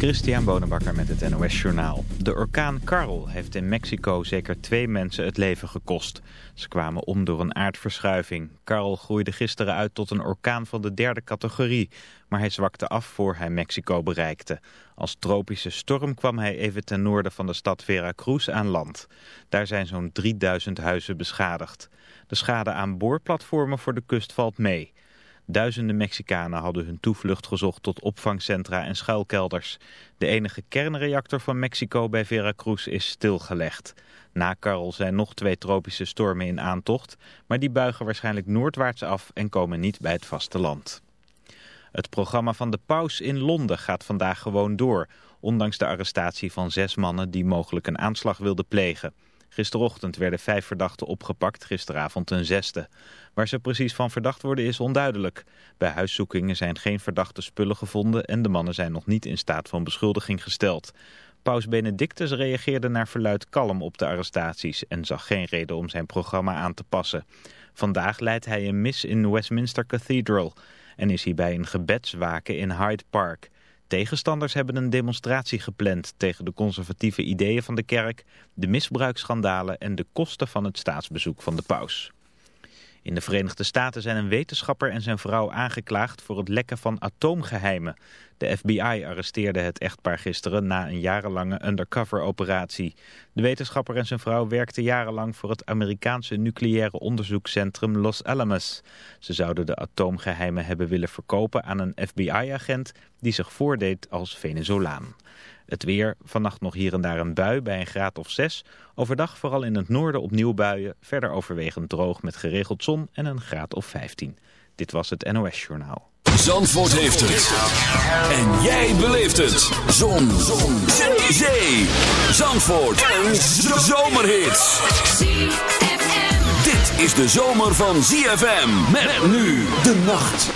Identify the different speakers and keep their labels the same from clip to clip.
Speaker 1: Christian Bonenbakker met het NOS Journaal. De orkaan Karl heeft in Mexico zeker twee mensen het leven gekost. Ze kwamen om door een aardverschuiving. Karl groeide gisteren uit tot een orkaan van de derde categorie. Maar hij zwakte af voor hij Mexico bereikte. Als tropische storm kwam hij even ten noorden van de stad Veracruz aan land. Daar zijn zo'n 3000 huizen beschadigd. De schade aan boorplatformen voor de kust valt mee. Duizenden Mexicanen hadden hun toevlucht gezocht tot opvangcentra en schuilkelders. De enige kernreactor van Mexico bij Veracruz is stilgelegd. Na Karl zijn nog twee tropische stormen in aantocht, maar die buigen waarschijnlijk noordwaarts af en komen niet bij het vasteland. Het programma van de paus in Londen gaat vandaag gewoon door, ondanks de arrestatie van zes mannen die mogelijk een aanslag wilden plegen. Gisterochtend werden vijf verdachten opgepakt, gisteravond een zesde. Waar ze precies van verdacht worden is onduidelijk. Bij huiszoekingen zijn geen verdachte spullen gevonden en de mannen zijn nog niet in staat van beschuldiging gesteld. Paus Benedictus reageerde naar verluid kalm op de arrestaties en zag geen reden om zijn programma aan te passen. Vandaag leidt hij een mis in Westminster Cathedral en is hij bij een gebedswaken in Hyde Park. Tegenstanders hebben een demonstratie gepland tegen de conservatieve ideeën van de kerk, de misbruiksschandalen en de kosten van het staatsbezoek van de paus. In de Verenigde Staten zijn een wetenschapper en zijn vrouw aangeklaagd voor het lekken van atoomgeheimen. De FBI arresteerde het echtpaar gisteren na een jarenlange undercover-operatie. De wetenschapper en zijn vrouw werkten jarenlang voor het Amerikaanse nucleaire onderzoekscentrum Los Alamos. Ze zouden de atoomgeheimen hebben willen verkopen aan een FBI-agent die zich voordeed als Venezolaan. Het weer, vannacht nog hier en daar een bui bij een graad of 6. Overdag vooral in het noorden opnieuw buien. Verder overwegend droog met geregeld zon en een graad of 15. Dit was het NOS Journaal.
Speaker 2: Zandvoort heeft het. En jij beleeft het. Zon. Zon. Zee. Zandvoort. Een zomerhit. Dit is de zomer van ZFM. Met nu de nacht.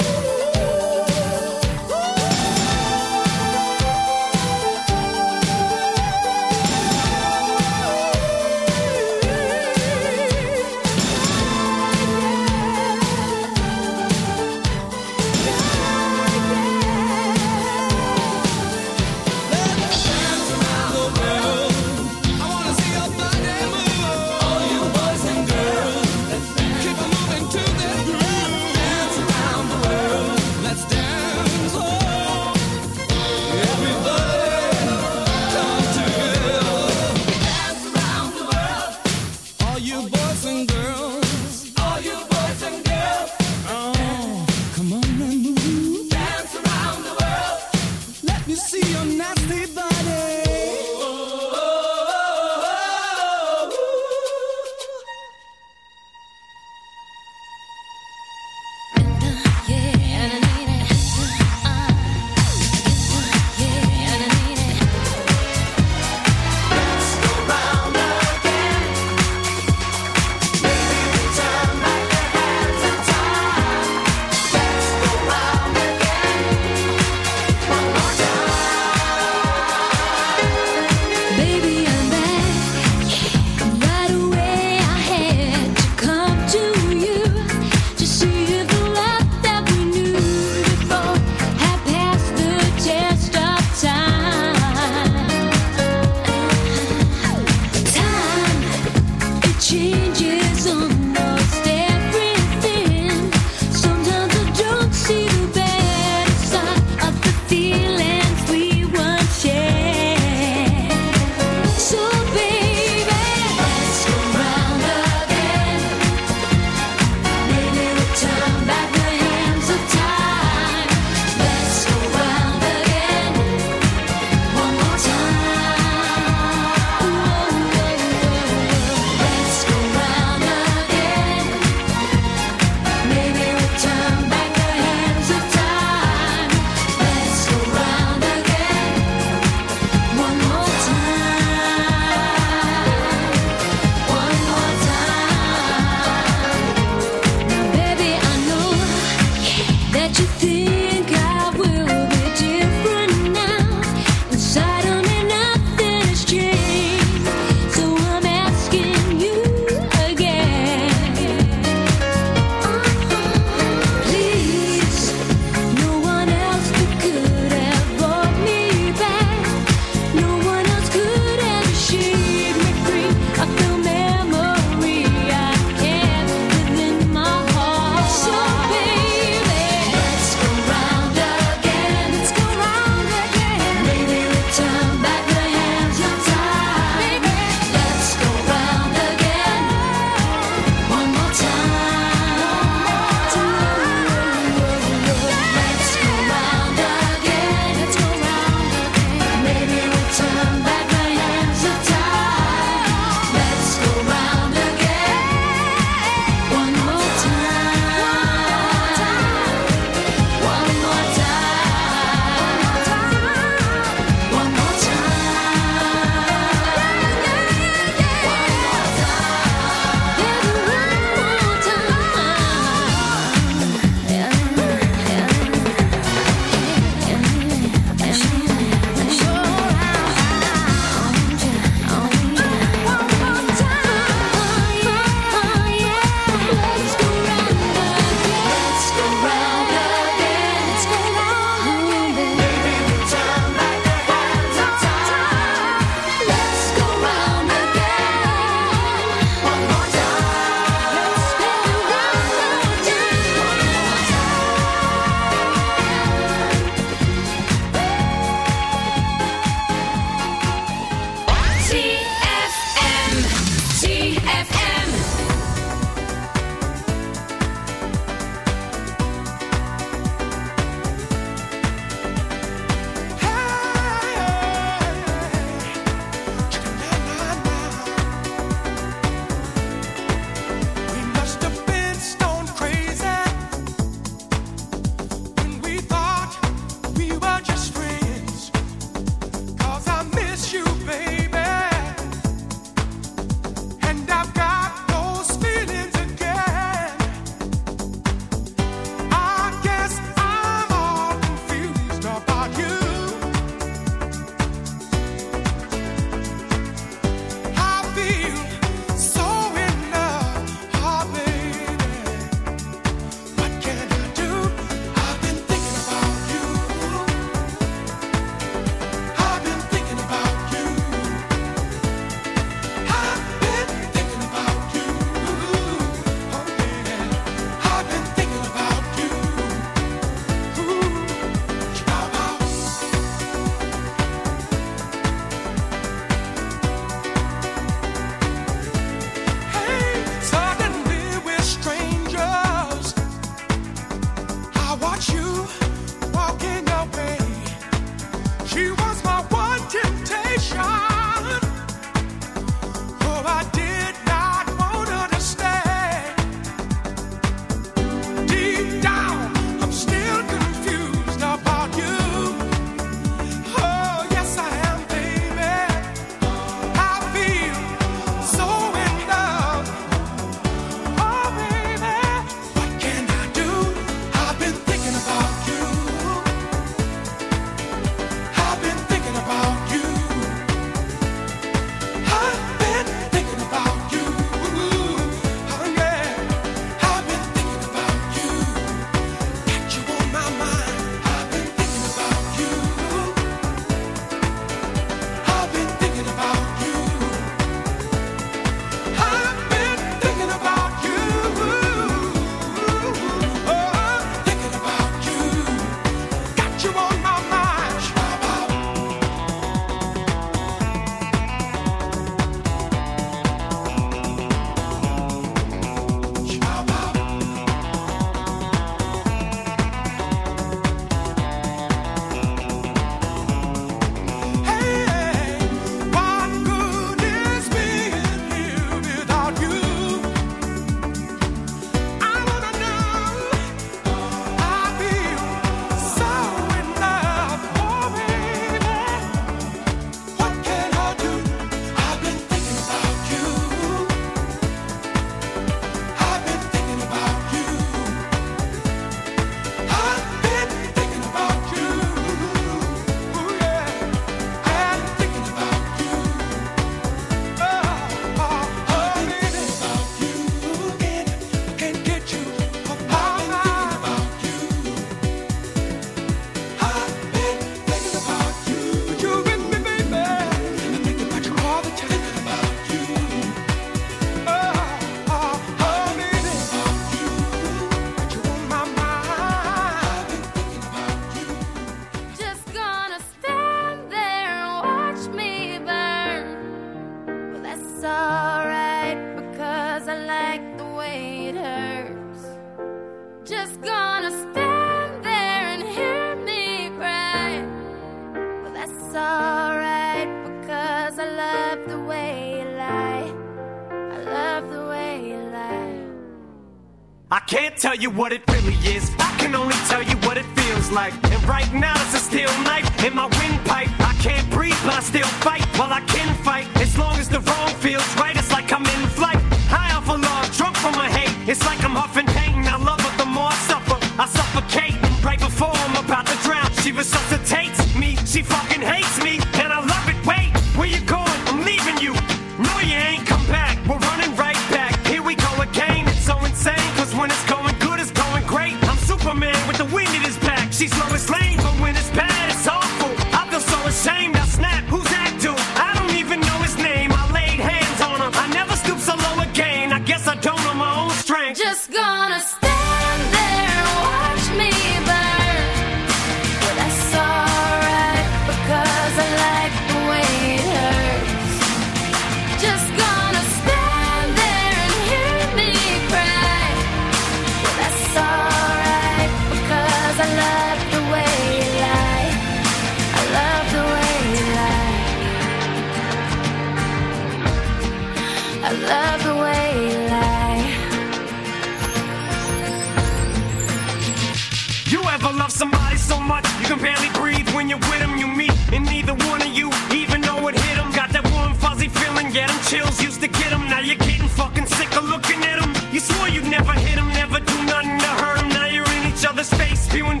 Speaker 3: can barely breathe when you're with them. You meet, and neither one of you even know it hit them. Got that warm, fuzzy feeling, get them chills used to get them. Now you're getting fucking sick of looking at them. You swore you'd never hit them, never do nothing to hurt them. Now you're in each other's face, spewing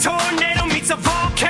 Speaker 3: tornado meets a volcano.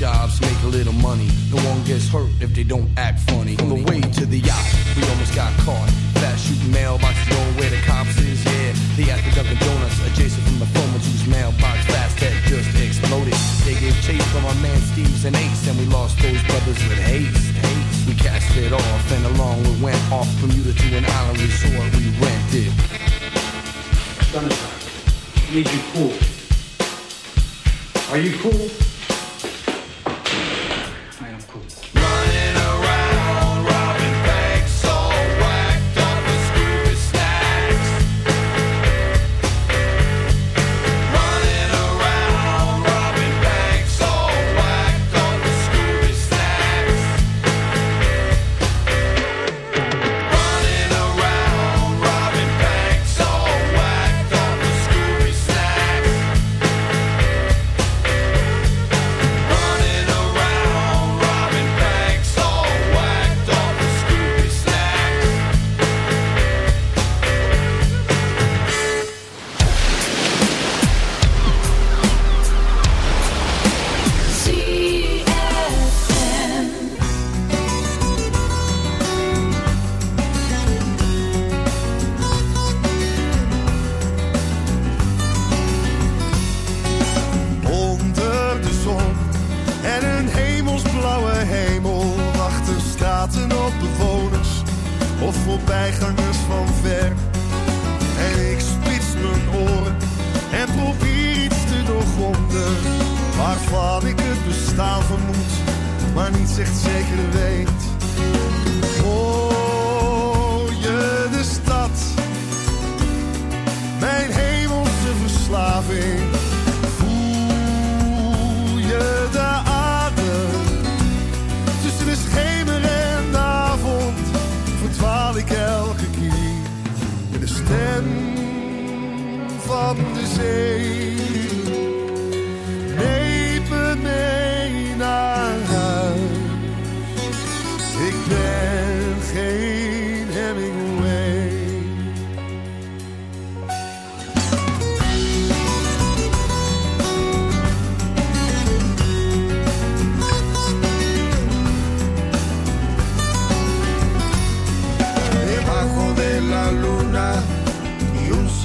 Speaker 4: jobs, make a little money. No one gets hurt if they don't act funny. On the way to the yacht, we almost got caught. Fast shooting mailboxes, knowing where the cops is. Yeah, they at the Dunkin' Donuts, adjacent from the phone whose mailbox fast that just exploded. They gave chase from our man Steve's and Ace, and we lost those brothers with haste. haste. We cast it off, and along we went off Bermuda to an island resort we rented.
Speaker 5: I need you cool. Are you cool?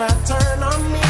Speaker 6: Never turn on me.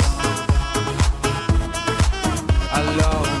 Speaker 7: love